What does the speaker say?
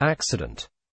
accident.